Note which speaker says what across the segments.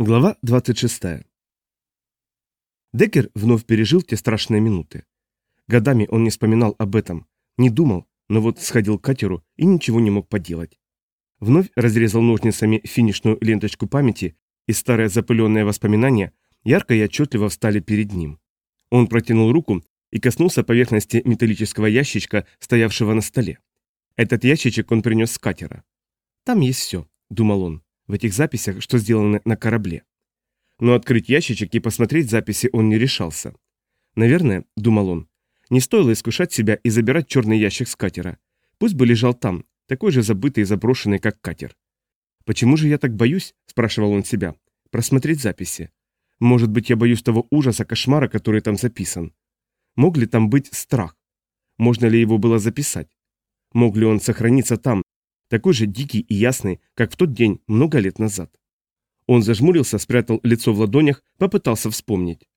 Speaker 1: Глава 26. Деккер вновь пережил те страшные минуты. Годами он не вспоминал об этом, не думал, но вот сходил к катеру и ничего не мог поделать. Вновь разрезал ножницами финишную ленточку памяти, и старые запыленные воспоминания ярко и отчетливо встали перед ним. Он протянул руку и коснулся поверхности металлического ящичка, стоявшего на столе. Этот ящичек он принес с катера. «Там есть все», — думал он в этих записях, что сделаны на корабле. Но открыть ящичек и посмотреть записи он не решался. Наверное, думал он, не стоило искушать себя и забирать черный ящик с катера. Пусть бы лежал там, такой же забытый и заброшенный, как катер. «Почему же я так боюсь?» – спрашивал он себя. «Просмотреть записи. Может быть, я боюсь того ужаса, кошмара, который там записан. Мог ли там быть страх? Можно ли его было записать? Мог ли он сохраниться там, такой же дикий и ясный, как в тот день много лет назад. Он зажмурился, спрятал лицо в ладонях, попытался вспомнить.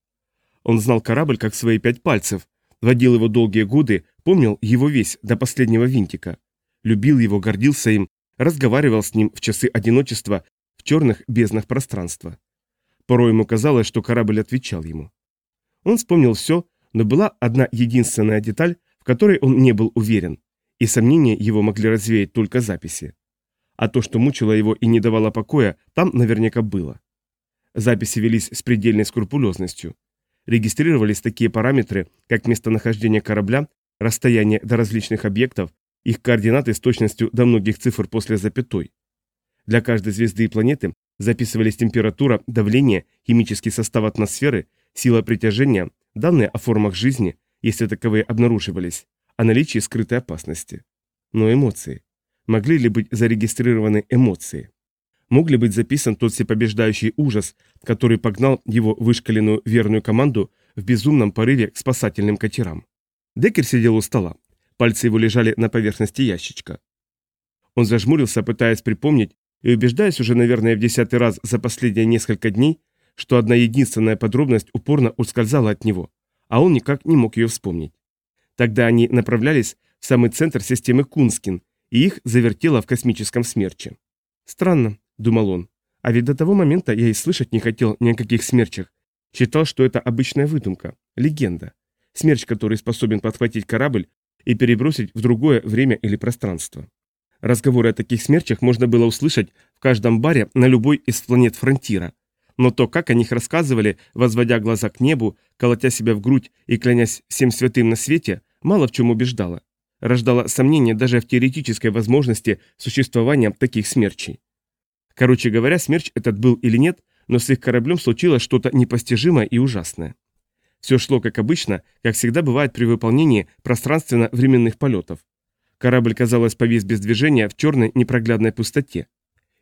Speaker 1: Он знал корабль как свои пять пальцев, водил его долгие годы, помнил его весь до последнего винтика. Любил его, гордился им, разговаривал с ним в часы одиночества в черных безднах пространства. Порой ему казалось, что корабль отвечал ему. Он вспомнил все, но была одна единственная деталь, в которой он не был уверен и сомнения его могли развеять только записи. А то, что мучило его и не давало покоя, там наверняка было. Записи велись с предельной скрупулезностью. Регистрировались такие параметры, как местонахождение корабля, расстояние до различных объектов, их координаты с точностью до многих цифр после запятой. Для каждой звезды и планеты записывались температура, давление, химический состав атмосферы, сила притяжения, данные о формах жизни, если таковые обнаруживались, о наличии скрытой опасности. Но эмоции. Могли ли быть зарегистрированы эмоции? Мог ли быть записан тот всепобеждающий ужас, который погнал его вышкаленную верную команду в безумном порыве к спасательным катерам? Деккер сидел у стола. Пальцы его лежали на поверхности ящичка. Он зажмурился, пытаясь припомнить, и убеждаясь уже, наверное, в десятый раз за последние несколько дней, что одна единственная подробность упорно ускользала от него, а он никак не мог ее вспомнить. Тогда они направлялись в самый центр системы Кунскин, и их завертело в космическом смерче. «Странно», — думал он, — «а ведь до того момента я и слышать не хотел ни о каких смерчах. Считал, что это обычная выдумка, легенда. Смерч, который способен подхватить корабль и перебросить в другое время или пространство. Разговоры о таких смерчах можно было услышать в каждом баре на любой из планет Фронтира, но то, как о них рассказывали, возводя глаза к небу, колотя себя в грудь и клянясь всем святым на свете, мало в чем убеждало. Рождало сомнения даже в теоретической возможности существования таких смерчей. Короче говоря, смерч этот был или нет, но с их кораблем случилось что-то непостижимое и ужасное. Все шло как обычно, как всегда бывает при выполнении пространственно-временных полетов. Корабль, казалось, повис без движения в черной непроглядной пустоте.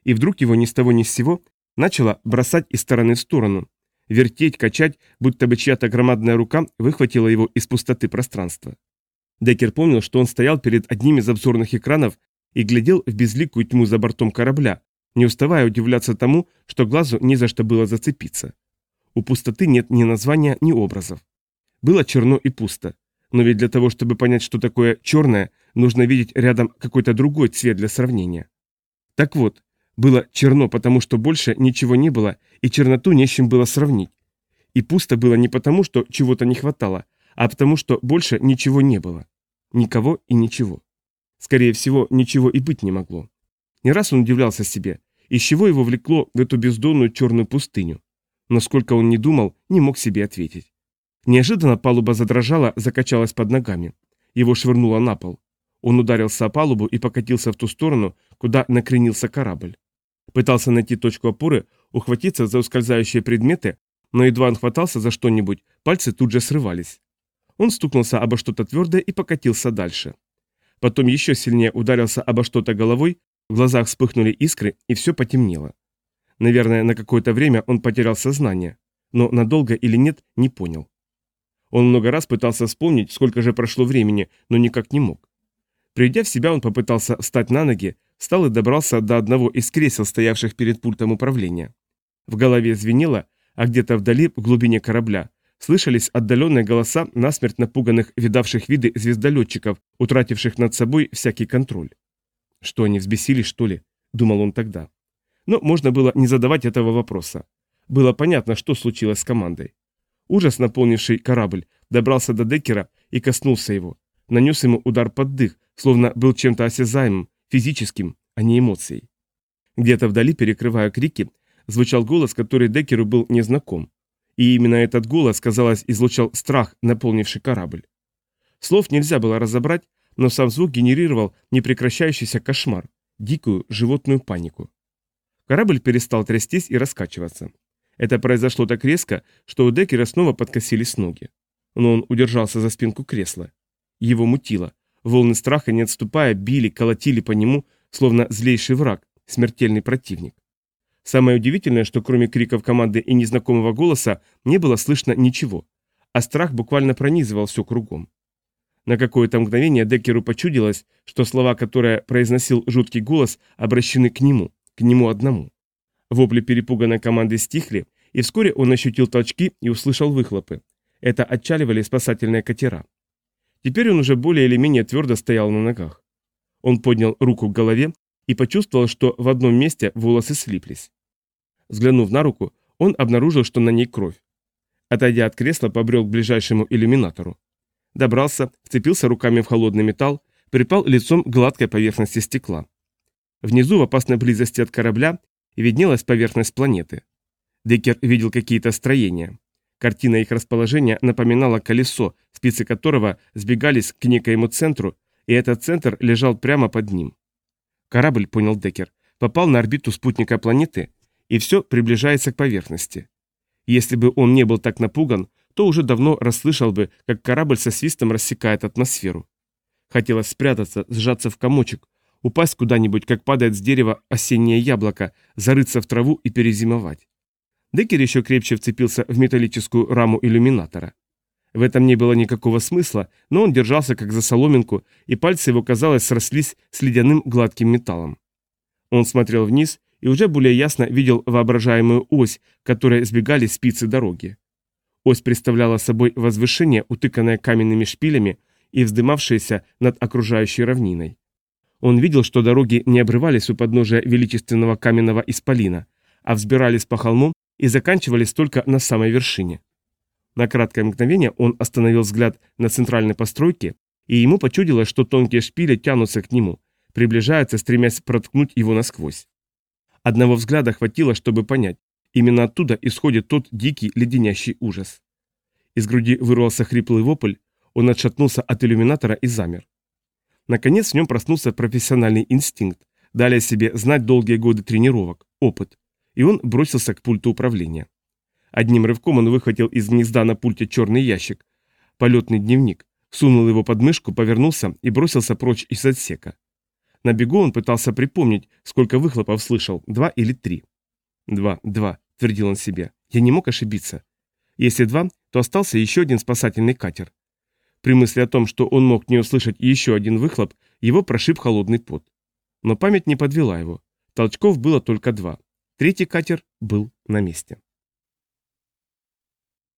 Speaker 1: И вдруг его ни с того ни с сего начало бросать из стороны в сторону, вертеть, качать, будто бы чья-то громадная рука выхватила его из пустоты пространства. Деккер помнил, что он стоял перед одним из обзорных экранов и глядел в безликую тьму за бортом корабля, не уставая удивляться тому, что глазу не за что было зацепиться. У пустоты нет ни названия, ни образов. Было черно и пусто. Но ведь для того, чтобы понять, что такое черное, нужно видеть рядом какой-то другой цвет для сравнения. Так вот, было черно, потому что больше ничего не было, и черноту не с чем было сравнить. И пусто было не потому, что чего-то не хватало, а потому что больше ничего не было. Никого и ничего. Скорее всего, ничего и быть не могло. Не раз он удивлялся себе, из чего его влекло в эту бездонную черную пустыню. Но сколько он не думал, не мог себе ответить. Неожиданно палуба задрожала, закачалась под ногами. Его швырнуло на пол. Он ударился о палубу и покатился в ту сторону, куда накренился корабль. Пытался найти точку опоры, ухватиться за ускользающие предметы, но едва он хватался за что-нибудь, пальцы тут же срывались. Он стукнулся обо что-то твердое и покатился дальше. Потом еще сильнее ударился обо что-то головой, в глазах вспыхнули искры, и все потемнело. Наверное, на какое-то время он потерял сознание, но надолго или нет, не понял. Он много раз пытался вспомнить, сколько же прошло времени, но никак не мог. Придя в себя, он попытался встать на ноги, встал и добрался до одного из кресел, стоявших перед пультом управления. В голове звенело, а где-то вдали, в глубине корабля, слышались отдаленные голоса насмерть напуганных видавших виды звездолетчиков, утративших над собой всякий контроль. Что они взбесились, что ли? Думал он тогда. Но можно было не задавать этого вопроса. было понятно, что случилось с командой. Ужас, наполнивший корабль, добрался до Деккера и коснулся его. Нанес ему удар под дых, словно был чем-то осязаемым, физическим, а не эмоцией. Где-то вдали, перекрывая крики, звучал голос, который Деккеру был незнаком. И именно этот голос, казалось, излучал страх, наполнивший корабль. Слов нельзя было разобрать, но сам звук генерировал непрекращающийся кошмар, дикую животную панику. Корабль перестал трястись и раскачиваться. Это произошло так резко, что у Деккера снова подкосились ноги. Но он удержался за спинку кресла. Его мутило. Волны страха, не отступая, били, колотили по нему, словно злейший враг, смертельный противник. Самое удивительное, что кроме криков команды и незнакомого голоса не было слышно ничего, а страх буквально пронизывал все кругом. На какое-то мгновение Деккеру почудилось, что слова, которые произносил жуткий голос, обращены к нему, к нему одному. Вопли перепуганной команды стихли, и вскоре он ощутил толчки и услышал выхлопы. Это отчаливали спасательные катера. Теперь он уже более или менее твердо стоял на ногах. Он поднял руку к голове и почувствовал, что в одном месте волосы слиплись. Взглянув на руку, он обнаружил, что на ней кровь. Отойдя от кресла, побрел к ближайшему иллюминатору. Добрался, вцепился руками в холодный металл, припал лицом к гладкой поверхности стекла. Внизу, в опасной близости от корабля, виднелась поверхность планеты. Деккер видел какие-то строения. Картина их расположения напоминала колесо, спицы которого сбегались к некоему центру, и этот центр лежал прямо под ним. Корабль, понял Деккер, попал на орбиту спутника планеты, и все приближается к поверхности. Если бы он не был так напуган, то уже давно расслышал бы, как корабль со свистом рассекает атмосферу. Хотелось спрятаться, сжаться в комочек, упасть куда-нибудь, как падает с дерева осеннее яблоко, зарыться в траву и перезимовать. Деккер еще крепче вцепился в металлическую раму иллюминатора. В этом не было никакого смысла, но он держался как за соломинку, и пальцы его, казалось, срослись с ледяным гладким металлом. Он смотрел вниз и уже более ясно видел воображаемую ось, которой сбегали спицы дороги. Ось представляла собой возвышение, утыканное каменными шпилями и вздымавшееся над окружающей равниной. Он видел, что дороги не обрывались у подножия величественного каменного исполина, а взбирались по холму и заканчивались только на самой вершине. На краткое мгновение он остановил взгляд на центральной постройке, и ему почудилось, что тонкие шпили тянутся к нему, приближаются, стремясь проткнуть его насквозь. Одного взгляда хватило, чтобы понять, именно оттуда исходит тот дикий леденящий ужас. Из груди вырвался хриплый вопль, он отшатнулся от иллюминатора и замер. Наконец в нем проснулся профессиональный инстинкт, далее себе знать долгие годы тренировок, опыт, и он бросился к пульту управления. Одним рывком он выхватил из гнезда на пульте черный ящик, полетный дневник, сунул его под мышку, повернулся и бросился прочь из отсека. На бегу он пытался припомнить, сколько выхлопов слышал, два или три. «Два, два», — твердил он себе. «Я не мог ошибиться. Если два, то остался еще один спасательный катер. При мысли о том, что он мог не услышать еще один выхлоп, его прошиб холодный пот. Но память не подвела его. Толчков было только два. Третий катер был на месте.